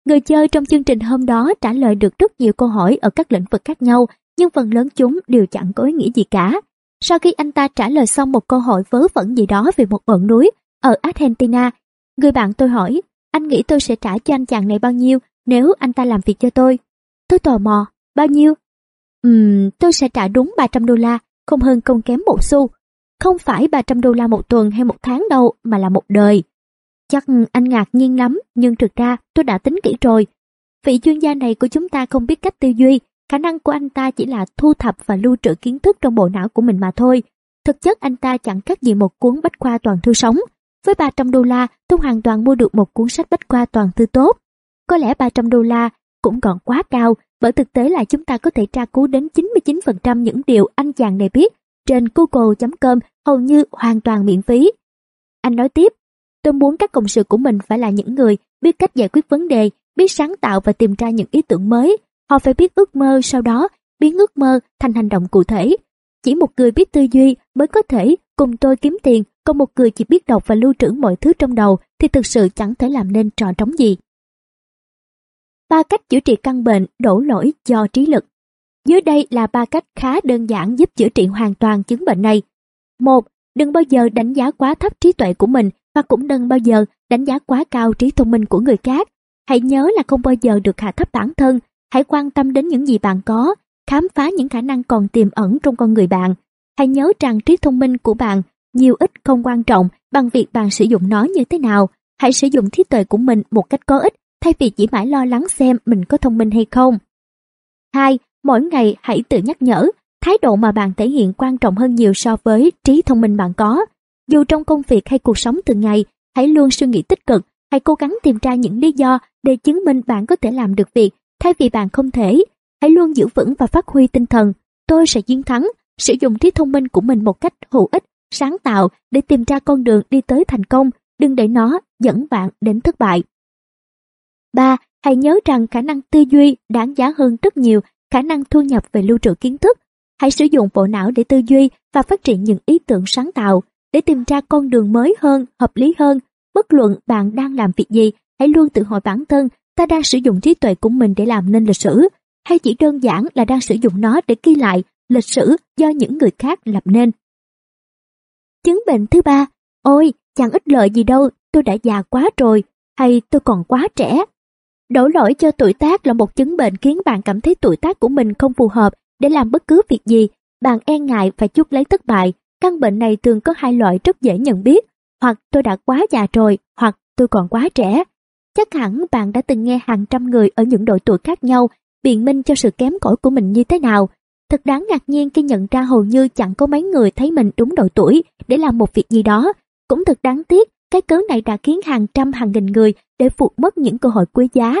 Người chơi trong chương trình hôm đó trả lời được rất nhiều câu hỏi ở các lĩnh vực khác nhau, nhưng phần lớn chúng đều chẳng có ý nghĩa gì cả. Sau khi anh ta trả lời xong một câu hỏi vớ vẩn gì đó về một ngọn núi ở Argentina, người bạn tôi hỏi, anh nghĩ tôi sẽ trả cho anh chàng này bao nhiêu nếu anh ta làm việc cho tôi? Tôi tò mò, bao nhiêu? Ừm, tôi sẽ trả đúng 300 đô la, không hơn không kém một xu. Không phải 300 đô la một tuần hay một tháng đâu, mà là một đời. Chắc anh ngạc nhiên lắm, nhưng thực ra tôi đã tính kỹ rồi. Vị chuyên gia này của chúng ta không biết cách tư duy, khả năng của anh ta chỉ là thu thập và lưu trữ kiến thức trong bộ não của mình mà thôi. Thực chất anh ta chẳng khác gì một cuốn bách khoa toàn thư sống. Với 300 đô la, tôi hoàn toàn mua được một cuốn sách bách khoa toàn thư tốt. Có lẽ 300 đô la cũng còn quá cao, bởi thực tế là chúng ta có thể tra cứu đến 99% những điều anh chàng này biết trên google.com hầu như hoàn toàn miễn phí. Anh nói tiếp, Tôi muốn các cộng sự của mình phải là những người biết cách giải quyết vấn đề, biết sáng tạo và tìm ra những ý tưởng mới. Họ phải biết ước mơ sau đó biến ước mơ thành hành động cụ thể. Chỉ một người biết tư duy mới có thể cùng tôi kiếm tiền, còn một người chỉ biết đọc và lưu trữ mọi thứ trong đầu thì thực sự chẳng thể làm nên trò trống gì. Ba cách chữa trị căn bệnh đổ lỗi do trí lực. Dưới đây là ba cách khá đơn giản giúp chữa trị hoàn toàn chứng bệnh này. Một, Đừng bao giờ đánh giá quá thấp trí tuệ của mình và cũng đừng bao giờ đánh giá quá cao trí thông minh của người khác. Hãy nhớ là không bao giờ được hạ thấp bản thân, hãy quan tâm đến những gì bạn có, khám phá những khả năng còn tiềm ẩn trong con người bạn. Hãy nhớ rằng trí thông minh của bạn nhiều ít không quan trọng bằng việc bạn sử dụng nó như thế nào. Hãy sử dụng trí tuệ của mình một cách có ích thay vì chỉ mãi lo lắng xem mình có thông minh hay không. 2. Mỗi ngày hãy tự nhắc nhở, thái độ mà bạn thể hiện quan trọng hơn nhiều so với trí thông minh bạn có. Dù trong công việc hay cuộc sống thường ngày, hãy luôn suy nghĩ tích cực, hãy cố gắng tìm ra những lý do để chứng minh bạn có thể làm được việc thay vì bạn không thể. Hãy luôn giữ vững và phát huy tinh thần, tôi sẽ chiến thắng, sử dụng trí thông minh của mình một cách hữu ích, sáng tạo để tìm ra con đường đi tới thành công, đừng để nó dẫn bạn đến thất bại. 3. Hãy nhớ rằng khả năng tư duy đáng giá hơn rất nhiều khả năng thu nhập về lưu trữ kiến thức. Hãy sử dụng bộ não để tư duy và phát triển những ý tưởng sáng tạo để tìm ra con đường mới hơn, hợp lý hơn. Bất luận bạn đang làm việc gì, hãy luôn tự hỏi bản thân ta đang sử dụng trí tuệ của mình để làm nên lịch sử hay chỉ đơn giản là đang sử dụng nó để ghi lại lịch sử do những người khác lập nên. Chứng bệnh thứ ba, ôi, chẳng ích lợi gì đâu, tôi đã già quá rồi, hay tôi còn quá trẻ. Đổ lỗi cho tuổi tác là một chứng bệnh khiến bạn cảm thấy tuổi tác của mình không phù hợp để làm bất cứ việc gì. Bạn e ngại và chút lấy thất bại. Căn bệnh này thường có hai loại rất dễ nhận biết, hoặc tôi đã quá già rồi, hoặc tôi còn quá trẻ. Chắc hẳn bạn đã từng nghe hàng trăm người ở những độ tuổi khác nhau biện minh cho sự kém cỏi của mình như thế nào. Thật đáng ngạc nhiên khi nhận ra hầu như chẳng có mấy người thấy mình đúng độ tuổi để làm một việc gì đó. Cũng thật đáng tiếc, cái cớ này đã khiến hàng trăm hàng nghìn người để phục mất những cơ hội quý giá.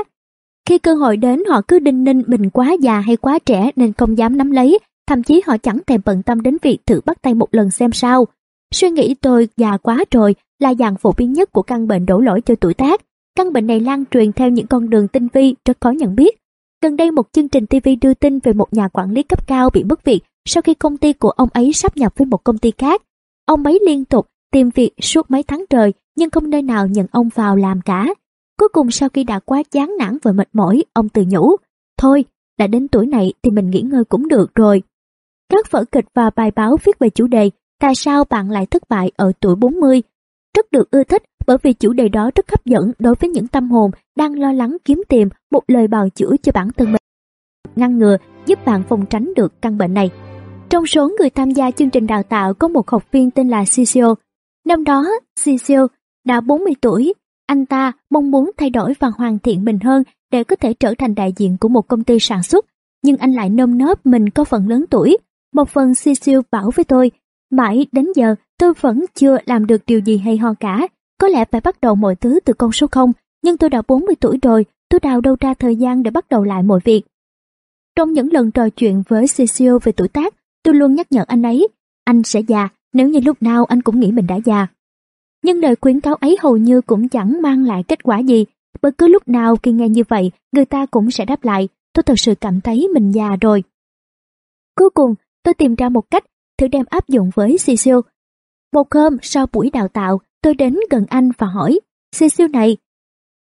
Khi cơ hội đến họ cứ đinh ninh mình quá già hay quá trẻ nên không dám nắm lấy, thậm chí họ chẳng thèm bận tâm đến việc thử bắt tay một lần xem sao. Suy nghĩ tôi già quá rồi là dạng phổ biến nhất của căn bệnh đổ lỗi cho tuổi tác. Căn bệnh này lan truyền theo những con đường tinh vi rất khó nhận biết. Gần đây một chương trình TV đưa tin về một nhà quản lý cấp cao bị mất việc sau khi công ty của ông ấy sắp nhập với một công ty khác. Ông ấy liên tục tìm việc suốt mấy tháng trời nhưng không nơi nào nhận ông vào làm cả. Cuối cùng sau khi đã quá chán nản và mệt mỏi, ông tự nhủ, thôi, đã đến tuổi này thì mình nghỉ ngơi cũng được rồi. Các vở kịch và bài báo viết về chủ đề Tại sao bạn lại thất bại ở tuổi 40 rất được ưa thích bởi vì chủ đề đó rất hấp dẫn đối với những tâm hồn đang lo lắng kiếm tìm một lời bào chữa cho bản thân mình. Ngăn ngừa giúp bạn phòng tránh được căn bệnh này. Trong số người tham gia chương trình đào tạo có một học viên tên là Cecil. Năm đó, Cecil đã 40 tuổi. Anh ta mong muốn thay đổi và hoàn thiện mình hơn để có thể trở thành đại diện của một công ty sản xuất. Nhưng anh lại nôm nớp mình có phần lớn tuổi. Một phần Cecil bảo với tôi, mãi đến giờ tôi vẫn chưa làm được điều gì hay ho cả. Có lẽ phải bắt đầu mọi thứ từ con số 0, nhưng tôi đã 40 tuổi rồi, tôi đào đâu ra thời gian để bắt đầu lại mọi việc. Trong những lần trò chuyện với Cecil về tuổi tác, tôi luôn nhắc nhở anh ấy, anh sẽ già nếu như lúc nào anh cũng nghĩ mình đã già. Nhưng lời khuyến cáo ấy hầu như cũng chẳng mang lại kết quả gì, bất cứ lúc nào khi nghe như vậy, người ta cũng sẽ đáp lại, tôi thật sự cảm thấy mình già rồi. Cuối cùng, tôi tìm ra một cách thử đem áp dụng với Cecil. Một hôm sau buổi đào tạo, tôi đến gần anh và hỏi, Cecil này,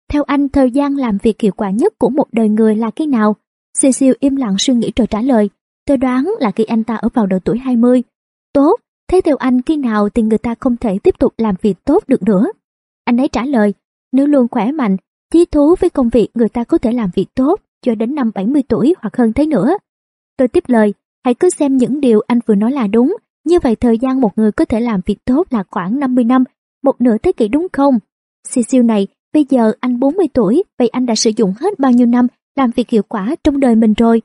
theo anh thời gian làm việc hiệu quả nhất của một đời người là khi nào? Cecil im lặng suy nghĩ rồi trả lời, tôi đoán là khi anh ta ở vào độ tuổi 20. Tốt, thế theo anh khi nào thì người ta không thể tiếp tục làm việc tốt được nữa? Anh ấy trả lời, nếu luôn khỏe mạnh, chí thú với công việc người ta có thể làm việc tốt cho đến năm 70 tuổi hoặc hơn thế nữa. Tôi tiếp lời, hãy cứ xem những điều anh vừa nói là đúng, như vậy thời gian một người có thể làm việc tốt là khoảng 50 năm, một nửa thế kỷ đúng không? Cecil này, bây giờ anh 40 tuổi, vậy anh đã sử dụng hết bao nhiêu năm làm việc hiệu quả trong đời mình rồi?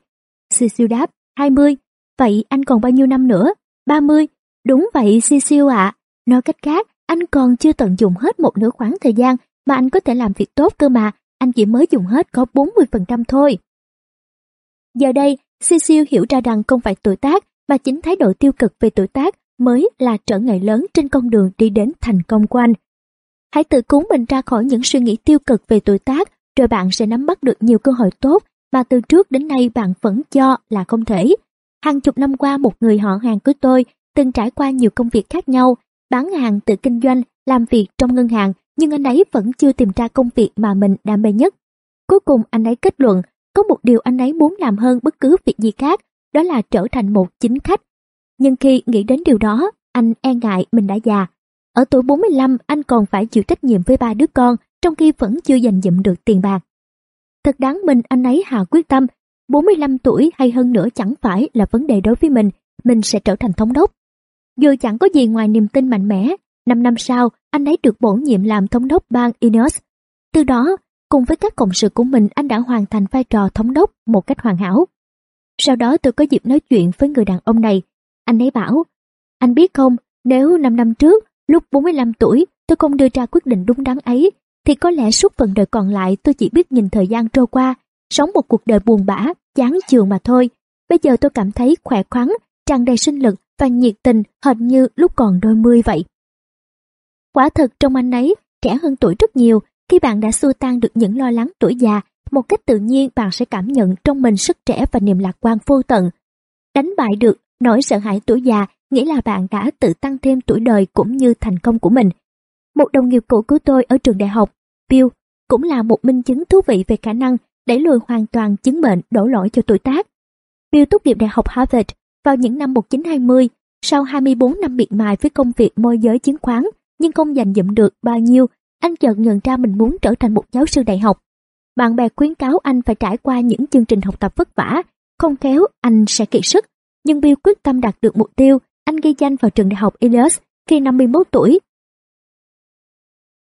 Cecil đáp, 20. Vậy anh còn bao nhiêu năm nữa? 30. Đúng vậy Cecil ạ. Nói cách khác, anh còn chưa tận dụng hết một nửa khoảng thời gian mà anh có thể làm việc tốt cơ mà, anh chỉ mới dùng hết có 40% thôi. Giờ đây, Cecil hiểu ra rằng không phải tuổi tác mà chính thái độ tiêu cực về tuổi tác mới là trở ngại lớn trên con đường đi đến thành công của anh. Hãy tự cứu mình ra khỏi những suy nghĩ tiêu cực về tuổi tác, rồi bạn sẽ nắm bắt được nhiều cơ hội tốt mà từ trước đến nay bạn vẫn cho là không thể. Hàng chục năm qua một người họ hàng của tôi từng trải qua nhiều công việc khác nhau, bán hàng tự kinh doanh, làm việc trong ngân hàng, nhưng anh ấy vẫn chưa tìm ra công việc mà mình đam mê nhất. Cuối cùng anh ấy kết luận, có một điều anh ấy muốn làm hơn bất cứ việc gì khác, đó là trở thành một chính khách. Nhưng khi nghĩ đến điều đó, anh e ngại mình đã già. Ở tuổi 45, anh còn phải chịu trách nhiệm với ba đứa con, trong khi vẫn chưa giành dụm được tiền bạc. Thật đáng mình anh ấy hạ quyết tâm, 45 tuổi hay hơn nữa chẳng phải là vấn đề đối với mình, mình sẽ trở thành thống đốc. Dù chẳng có gì ngoài niềm tin mạnh mẽ, 5 năm sau, anh ấy được bổ nhiệm làm thống đốc bang Ineos. Từ đó, cùng với các cộng sự của mình anh đã hoàn thành vai trò thống đốc một cách hoàn hảo. Sau đó tôi có dịp nói chuyện với người đàn ông này. Anh ấy bảo, anh biết không, nếu 5 năm trước, lúc 45 tuổi, tôi không đưa ra quyết định đúng đắn ấy, thì có lẽ suốt phần đời còn lại tôi chỉ biết nhìn thời gian trôi qua, sống một cuộc đời buồn bã, chán chường mà thôi. Bây giờ tôi cảm thấy khỏe khoắn, tràn đầy sinh lực và nhiệt tình hệt như lúc còn đôi mươi vậy. Quả thật trong anh ấy, trẻ hơn tuổi rất nhiều, khi bạn đã xua tan được những lo lắng tuổi già, một cách tự nhiên bạn sẽ cảm nhận trong mình sức trẻ và niềm lạc quan vô tận. Đánh bại được nỗi sợ hãi tuổi già nghĩa là bạn đã tự tăng thêm tuổi đời cũng như thành công của mình. Một đồng nghiệp cũ của tôi ở trường đại học, Bill, cũng là một minh chứng thú vị về khả năng đẩy lùi hoàn toàn chứng bệnh đổ lỗi cho tuổi tác. Bill tốt nghiệp đại học Harvard vào những năm 1920, sau 24 năm miệt mài với công việc môi giới chứng khoán, nhưng không giành dụm được bao nhiêu, anh chợt nhận ra mình muốn trở thành một giáo sư đại học. Bạn bè khuyến cáo anh phải trải qua những chương trình học tập vất vả, không khéo anh sẽ kiệt sức. Nhưng Bill quyết tâm đạt được mục tiêu, anh ghi danh vào trường đại học Elias khi 51 tuổi.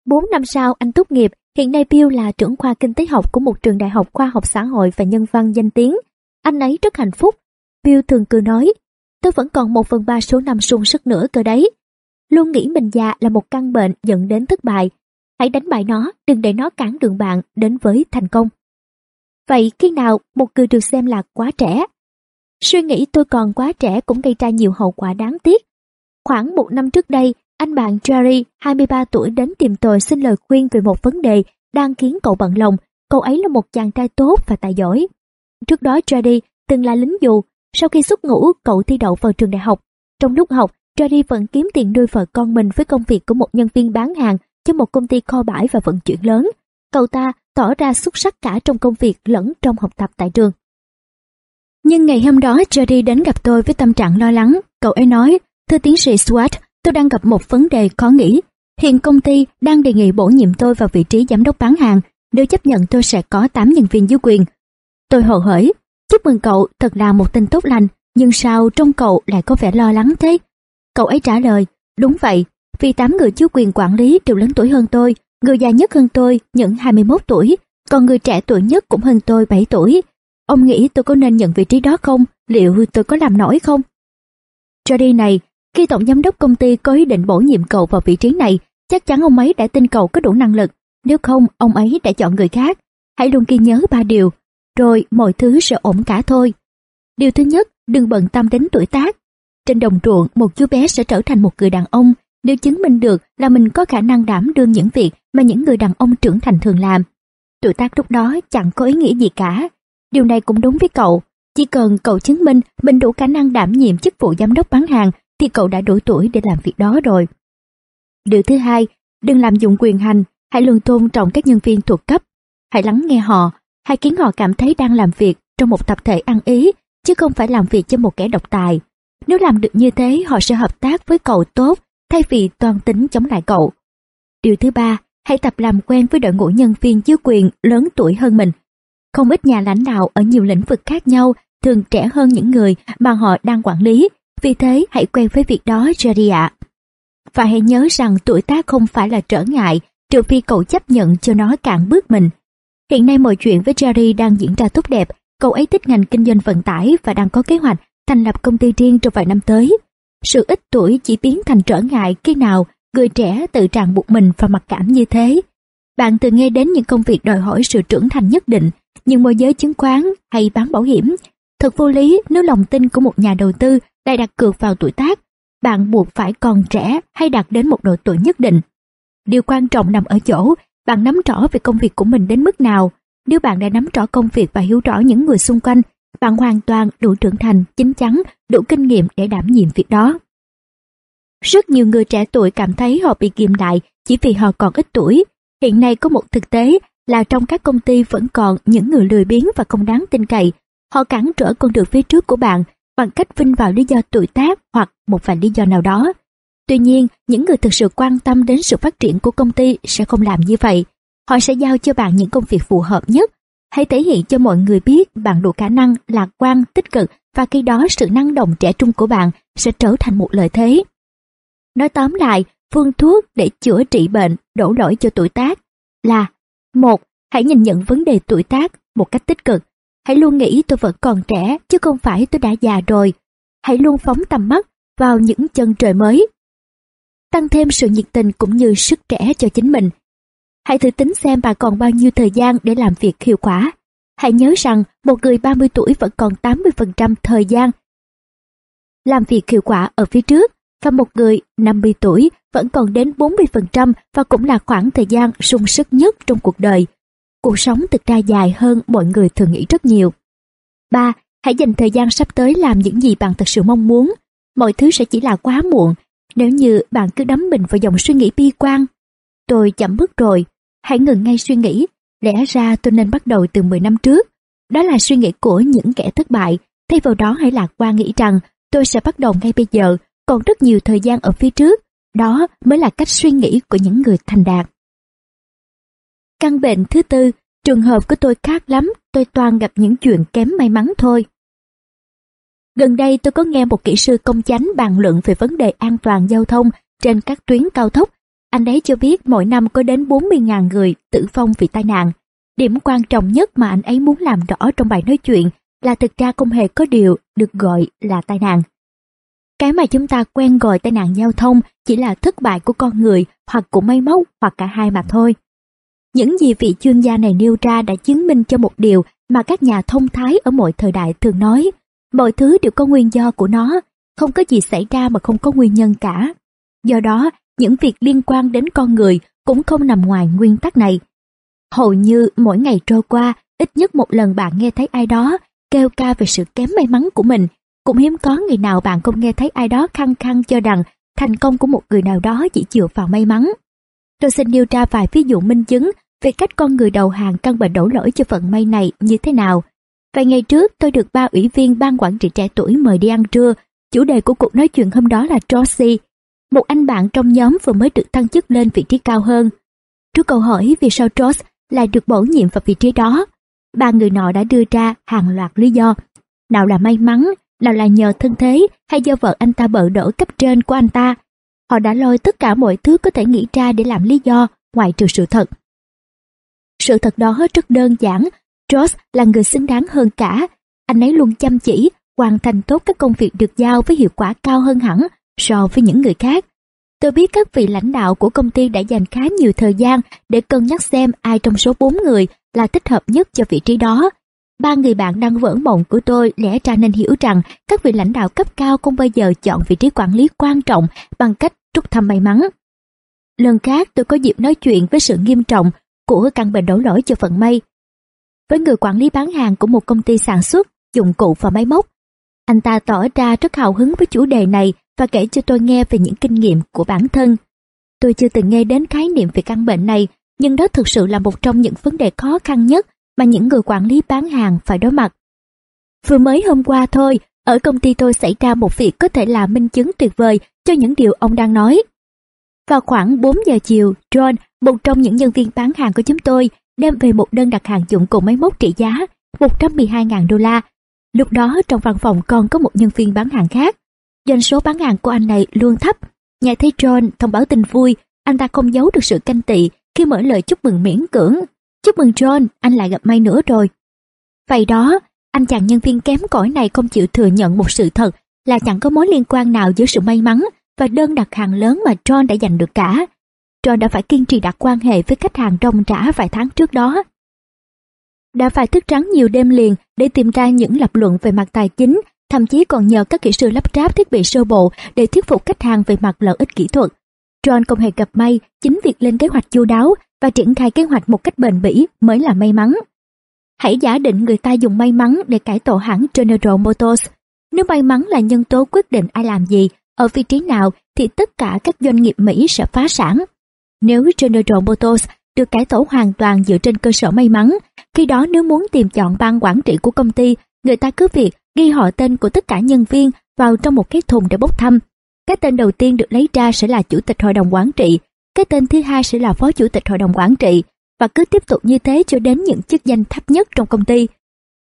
4 năm sau anh tốt nghiệp, hiện nay Bill là trưởng khoa kinh tế học của một trường đại học khoa học xã hội và nhân văn danh tiếng. Anh ấy rất hạnh phúc. Bill thường cười nói, tôi vẫn còn một phần ba số năm sung sức nữa cơ đấy. Luôn nghĩ mình già là một căn bệnh dẫn đến thất bại. Hãy đánh bại nó, đừng để nó cản đường bạn đến với thành công. Vậy khi nào một người được xem là quá trẻ? Suy nghĩ tôi còn quá trẻ cũng gây ra nhiều hậu quả đáng tiếc. Khoảng một năm trước đây, anh bạn Jerry, 23 tuổi đến tìm tôi xin lời khuyên về một vấn đề đang khiến cậu bận lòng. Cậu ấy là một chàng trai tốt và tài giỏi. Trước đó Jerry từng là lính dù. Sau khi xuất ngũ, cậu thi đậu vào trường đại học. Trong lúc học, Jerry vẫn kiếm tiền nuôi vợ con mình với công việc của một nhân viên bán hàng cho một công ty kho bãi và vận chuyển lớn. Cậu ta tỏ ra xuất sắc cả trong công việc lẫn trong học tập tại trường. Nhưng ngày hôm đó Jerry đến gặp tôi với tâm trạng lo lắng. Cậu ấy nói, thưa tiến sĩ Swart, tôi đang gặp một vấn đề khó nghĩ. Hiện công ty đang đề nghị bổ nhiệm tôi vào vị trí giám đốc bán hàng. Nếu chấp nhận tôi sẽ có 8 nhân viên dưới quyền. Tôi hồ hởi, chúc mừng cậu, thật là một tin tốt lành. Nhưng sao trong cậu lại có vẻ lo lắng thế? Cậu ấy trả lời, đúng vậy, vì tám người chưa quyền quản lý đều lớn tuổi hơn tôi, người già nhất hơn tôi những 21 tuổi, còn người trẻ tuổi nhất cũng hơn tôi 7 tuổi. Ông nghĩ tôi có nên nhận vị trí đó không? Liệu tôi có làm nổi không? Jody này, khi tổng giám đốc công ty có ý định bổ nhiệm cậu vào vị trí này, chắc chắn ông ấy đã tin cậu có đủ năng lực. Nếu không, ông ấy đã chọn người khác. Hãy luôn ghi nhớ ba điều, rồi mọi thứ sẽ ổn cả thôi. Điều thứ nhất, đừng bận tâm đến tuổi tác. Trên đồng ruộng, một chú bé sẽ trở thành một người đàn ông nếu chứng minh được là mình có khả năng đảm đương những việc mà những người đàn ông trưởng thành thường làm. Tuổi tác lúc đó chẳng có ý nghĩa gì cả. Điều này cũng đúng với cậu. Chỉ cần cậu chứng minh mình đủ khả năng đảm nhiệm chức vụ giám đốc bán hàng thì cậu đã đủ tuổi để làm việc đó rồi. Điều thứ hai, đừng làm dụng quyền hành, hãy luôn tôn trọng các nhân viên thuộc cấp. Hãy lắng nghe họ, hãy khiến họ cảm thấy đang làm việc trong một tập thể ăn ý, chứ không phải làm việc cho một kẻ độc tài. Nếu làm được như thế, họ sẽ hợp tác với cậu tốt thay vì toàn tính chống lại cậu. Điều thứ ba, hãy tập làm quen với đội ngũ nhân viên dưới quyền lớn tuổi hơn mình. Không ít nhà lãnh đạo ở nhiều lĩnh vực khác nhau thường trẻ hơn những người mà họ đang quản lý, vì thế hãy quen với việc đó Jerry ạ. Và hãy nhớ rằng tuổi tác không phải là trở ngại, trừ phi cậu chấp nhận cho nó cạn bước mình. Hiện nay mọi chuyện với Jerry đang diễn ra tốt đẹp, cậu ấy thích ngành kinh doanh vận tải và đang có kế hoạch thành lập công ty riêng trong vài năm tới. Sự ít tuổi chỉ biến thành trở ngại khi nào người trẻ tự ràng buộc mình và mặc cảm như thế. Bạn từng nghe đến những công việc đòi hỏi sự trưởng thành nhất định, như môi giới chứng khoán hay bán bảo hiểm. Thật vô lý nếu lòng tin của một nhà đầu tư lại đặt cược vào tuổi tác. Bạn buộc phải còn trẻ hay đạt đến một độ tuổi nhất định. Điều quan trọng nằm ở chỗ bạn nắm rõ về công việc của mình đến mức nào. Nếu bạn đã nắm rõ công việc và hiểu rõ những người xung quanh bạn hoàn toàn đủ trưởng thành, chín chắn, đủ kinh nghiệm để đảm nhiệm việc đó. Rất nhiều người trẻ tuổi cảm thấy họ bị kiềm lại chỉ vì họ còn ít tuổi. Hiện nay có một thực tế là trong các công ty vẫn còn những người lười biếng và không đáng tin cậy. Họ cản trở con đường phía trước của bạn bằng cách vinh vào lý do tuổi tác hoặc một vài lý do nào đó. Tuy nhiên, những người thực sự quan tâm đến sự phát triển của công ty sẽ không làm như vậy. Họ sẽ giao cho bạn những công việc phù hợp nhất. Hãy thể hiện cho mọi người biết bạn đủ khả năng, lạc quan, tích cực và khi đó sự năng động trẻ trung của bạn sẽ trở thành một lợi thế. Nói tóm lại, phương thuốc để chữa trị bệnh đổ lỗi cho tuổi tác là một Hãy nhìn nhận vấn đề tuổi tác một cách tích cực. Hãy luôn nghĩ tôi vẫn còn trẻ chứ không phải tôi đã già rồi. Hãy luôn phóng tầm mắt vào những chân trời mới. Tăng thêm sự nhiệt tình cũng như sức trẻ cho chính mình. Hãy thử tính xem bà còn bao nhiêu thời gian để làm việc hiệu quả. Hãy nhớ rằng một người 30 tuổi vẫn còn 80% thời gian làm việc hiệu quả ở phía trước và một người 50 tuổi vẫn còn đến 40% và cũng là khoảng thời gian sung sức nhất trong cuộc đời. Cuộc sống thực ra dài hơn mọi người thường nghĩ rất nhiều. 3. Hãy dành thời gian sắp tới làm những gì bạn thật sự mong muốn. Mọi thứ sẽ chỉ là quá muộn nếu như bạn cứ đắm mình vào dòng suy nghĩ bi quan. Tôi chậm bước rồi, hãy ngừng ngay suy nghĩ. Lẽ ra tôi nên bắt đầu từ 10 năm trước. Đó là suy nghĩ của những kẻ thất bại. Thay vào đó hãy lạc quan nghĩ rằng tôi sẽ bắt đầu ngay bây giờ, còn rất nhiều thời gian ở phía trước. Đó mới là cách suy nghĩ của những người thành đạt. Căn bệnh thứ tư, trường hợp của tôi khác lắm, tôi toàn gặp những chuyện kém may mắn thôi. Gần đây tôi có nghe một kỹ sư công chánh bàn luận về vấn đề an toàn giao thông trên các tuyến cao tốc. Anh ấy cho biết mỗi năm có đến 40.000 người tử vong vì tai nạn. Điểm quan trọng nhất mà anh ấy muốn làm rõ trong bài nói chuyện là thực ra không hề có điều được gọi là tai nạn. Cái mà chúng ta quen gọi tai nạn giao thông chỉ là thất bại của con người hoặc của máy móc hoặc cả hai mà thôi. Những gì vị chuyên gia này nêu ra đã chứng minh cho một điều mà các nhà thông thái ở mọi thời đại thường nói. Mọi thứ đều có nguyên do của nó, không có gì xảy ra mà không có nguyên nhân cả. Do đó, những việc liên quan đến con người cũng không nằm ngoài nguyên tắc này. Hầu như mỗi ngày trôi qua, ít nhất một lần bạn nghe thấy ai đó kêu ca về sự kém may mắn của mình. Cũng hiếm có ngày nào bạn không nghe thấy ai đó khăng khăng cho rằng thành công của một người nào đó chỉ dựa vào may mắn. Tôi xin điều tra vài ví dụ minh chứng về cách con người đầu hàng căn bệnh đổ lỗi cho vận may này như thế nào. Vài ngày trước tôi được ba ủy viên ban quản trị trẻ tuổi mời đi ăn trưa. Chủ đề của cuộc nói chuyện hôm đó là Josie, một anh bạn trong nhóm vừa mới được thăng chức lên vị trí cao hơn. Trước câu hỏi vì sao Josh lại được bổ nhiệm vào vị trí đó, ba người nọ đã đưa ra hàng loạt lý do. Nào là may mắn, nào là nhờ thân thế hay do vợ anh ta bợ đỡ cấp trên của anh ta. Họ đã lôi tất cả mọi thứ có thể nghĩ ra để làm lý do, ngoại trừ sự thật. Sự thật đó rất đơn giản, Josh là người xứng đáng hơn cả. Anh ấy luôn chăm chỉ, hoàn thành tốt các công việc được giao với hiệu quả cao hơn hẳn so với những người khác. Tôi biết các vị lãnh đạo của công ty đã dành khá nhiều thời gian để cân nhắc xem ai trong số 4 người là thích hợp nhất cho vị trí đó. Ba người bạn đang vỡ mộng của tôi lẽ ra nên hiểu rằng các vị lãnh đạo cấp cao không bao giờ chọn vị trí quản lý quan trọng bằng cách trút thăm may mắn. Lần khác tôi có dịp nói chuyện với sự nghiêm trọng của căn bệnh đổ lỗi cho phận may. Với người quản lý bán hàng của một công ty sản xuất, dụng cụ và máy móc, anh ta tỏ ra rất hào hứng với chủ đề này và kể cho tôi nghe về những kinh nghiệm của bản thân. Tôi chưa từng nghe đến khái niệm về căn bệnh này, nhưng đó thực sự là một trong những vấn đề khó khăn nhất mà những người quản lý bán hàng phải đối mặt. Vừa mới hôm qua thôi, ở công ty tôi xảy ra một việc có thể là minh chứng tuyệt vời cho những điều ông đang nói. Vào khoảng 4 giờ chiều, John, một trong những nhân viên bán hàng của chúng tôi, đem về một đơn đặt hàng dụng cụ máy móc trị giá 112.000 đô la. Lúc đó trong văn phòng còn có một nhân viên bán hàng khác. Doanh số bán hàng của anh này luôn thấp. Nhà thấy John thông báo tin vui, anh ta không giấu được sự canh tị khi mở lời chúc mừng miễn cưỡng. Chúc mừng John, anh lại gặp may nữa rồi. Vậy đó, anh chàng nhân viên kém cỏi này không chịu thừa nhận một sự thật là chẳng có mối liên quan nào giữa sự may mắn và đơn đặt hàng lớn mà John đã giành được cả. John đã phải kiên trì đặt quan hệ với khách hàng rong trả vài tháng trước đó. Đã phải thức trắng nhiều đêm liền để tìm ra những lập luận về mặt tài chính, thậm chí còn nhờ các kỹ sư lắp ráp thiết bị sơ bộ để thuyết phục khách hàng về mặt lợi ích kỹ thuật. John không hề gặp may, chính việc lên kế hoạch chu đáo và triển khai kế hoạch một cách bền bỉ mới là may mắn. Hãy giả định người ta dùng may mắn để cải tổ hãng General Motors. Nếu may mắn là nhân tố quyết định ai làm gì, ở vị trí nào thì tất cả các doanh nghiệp Mỹ sẽ phá sản. Nếu General Motors được cải tổ hoàn toàn dựa trên cơ sở may mắn, khi đó nếu muốn tìm chọn ban quản trị của công ty, người ta cứ việc ghi họ tên của tất cả nhân viên vào trong một cái thùng để bốc thăm. Cái tên đầu tiên được lấy ra sẽ là chủ tịch hội đồng quản trị, cái tên thứ hai sẽ là phó chủ tịch hội đồng quản trị, và cứ tiếp tục như thế cho đến những chức danh thấp nhất trong công ty.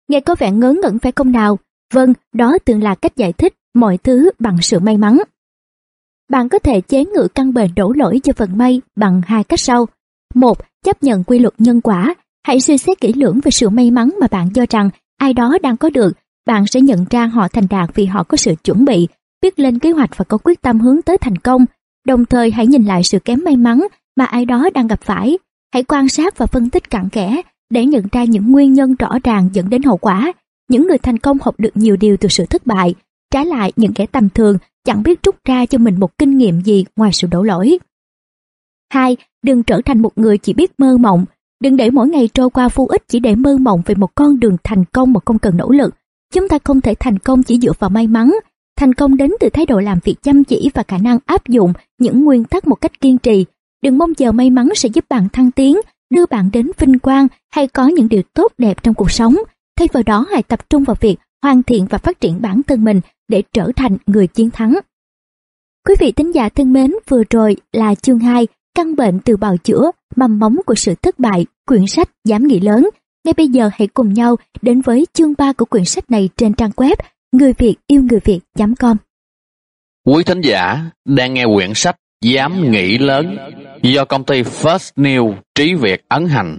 Nghe có vẻ ngớ ngẩn phải không nào? Vâng, đó từng là cách giải thích mọi thứ bằng sự may mắn. Bạn có thể chế ngự căn bệnh đổ lỗi cho vận may bằng hai cách sau. Một, chấp nhận quy luật nhân quả. Hãy suy xét kỹ lưỡng về sự may mắn mà bạn cho rằng ai đó đang có được. Bạn sẽ nhận ra họ thành đạt vì họ có sự chuẩn bị, biết lên kế hoạch và có quyết tâm hướng tới thành công. Đồng thời hãy nhìn lại sự kém may mắn mà ai đó đang gặp phải. Hãy quan sát và phân tích cặn kẽ để nhận ra những nguyên nhân rõ ràng dẫn đến hậu quả. Những người thành công học được nhiều điều từ sự thất bại, trái lại những kẻ tầm thường chẳng biết rút ra cho mình một kinh nghiệm gì ngoài sự đổ lỗi. 2. Đừng trở thành một người chỉ biết mơ mộng. Đừng để mỗi ngày trôi qua vô ích chỉ để mơ mộng về một con đường thành công mà không cần nỗ lực. Chúng ta không thể thành công chỉ dựa vào may mắn. Thành công đến từ thái độ làm việc chăm chỉ và khả năng áp dụng những nguyên tắc một cách kiên trì. Đừng mong chờ may mắn sẽ giúp bạn thăng tiến, đưa bạn đến vinh quang hay có những điều tốt đẹp trong cuộc sống. Thay vào đó hãy tập trung vào việc hoàn thiện và phát triển bản thân mình để trở thành người chiến thắng. Quý vị thính giả thân mến, vừa rồi là chương 2, căn bệnh từ bào chữa, mầm móng của sự thất bại, quyển sách dám nghĩ lớn. Ngay bây giờ hãy cùng nhau đến với chương 3 của quyển sách này trên trang web người việt yêu người việt.com. Quý thính giả đang nghe quyển sách Dám nghĩ lớn do công ty First New Trí Việt ấn hành.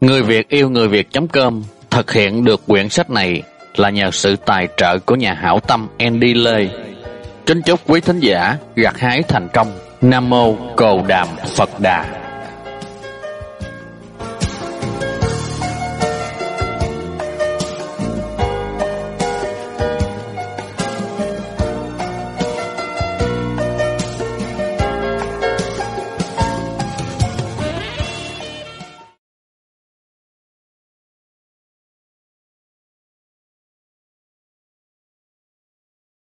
Người Việt yêu người Việt.com thực hiện được quyển sách này là nhờ sự tài trợ của nhà hảo tâm Andy Lê. Kính chúc quý thính giả gặt hái thành công. Nam mô Cồ Đàm Phật Đà.